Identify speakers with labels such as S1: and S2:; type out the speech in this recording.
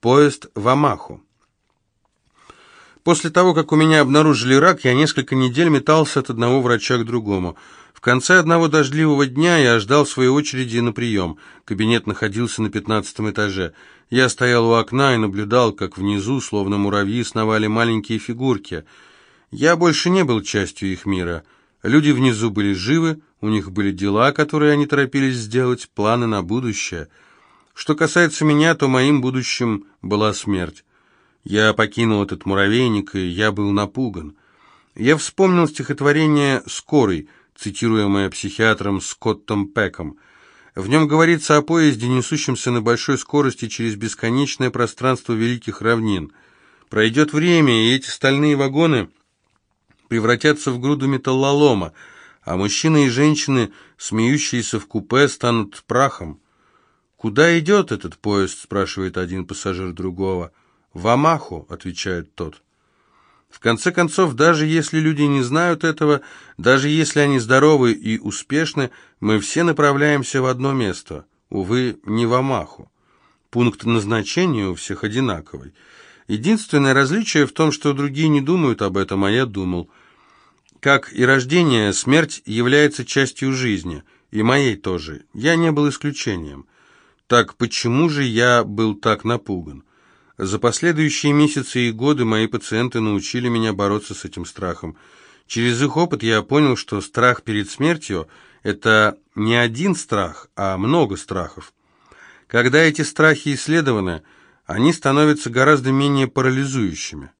S1: Поезд в Амаху. После того, как у меня обнаружили рак, я несколько недель метался от одного врача к другому. В конце одного дождливого дня я ждал своей очереди на прием. Кабинет находился на пятнадцатом этаже. Я стоял у окна и наблюдал, как внизу, словно муравьи, сновали маленькие фигурки. Я больше не был частью их мира. Люди внизу были живы, у них были дела, которые они торопились сделать, планы на будущее — что касается меня, то моим будущим была смерть. Я покинул этот муравейник, и я был напуган. Я вспомнил стихотворение «Скорый», цитируемое психиатром Скоттом Пеком. В нем говорится о поезде, несущемся на большой скорости через бесконечное пространство великих равнин. Пройдет время, и эти стальные вагоны превратятся в груду металлолома, а мужчины и женщины, смеющиеся в купе, станут прахом. «Куда идет этот поезд?» – спрашивает один пассажир другого. «В Амаху», – отвечает тот. В конце концов, даже если люди не знают этого, даже если они здоровы и успешны, мы все направляемся в одно место. Увы, не в Амаху. Пункт назначения у всех одинаковый. Единственное различие в том, что другие не думают об этом, а я думал. Как и рождение, смерть является частью жизни, и моей тоже. Я не был исключением. Так почему же я был так напуган? За последующие месяцы и годы мои пациенты научили меня бороться с этим страхом. Через их опыт я понял, что страх перед смертью – это не один страх, а много страхов. Когда эти страхи исследованы, они становятся гораздо менее парализующими.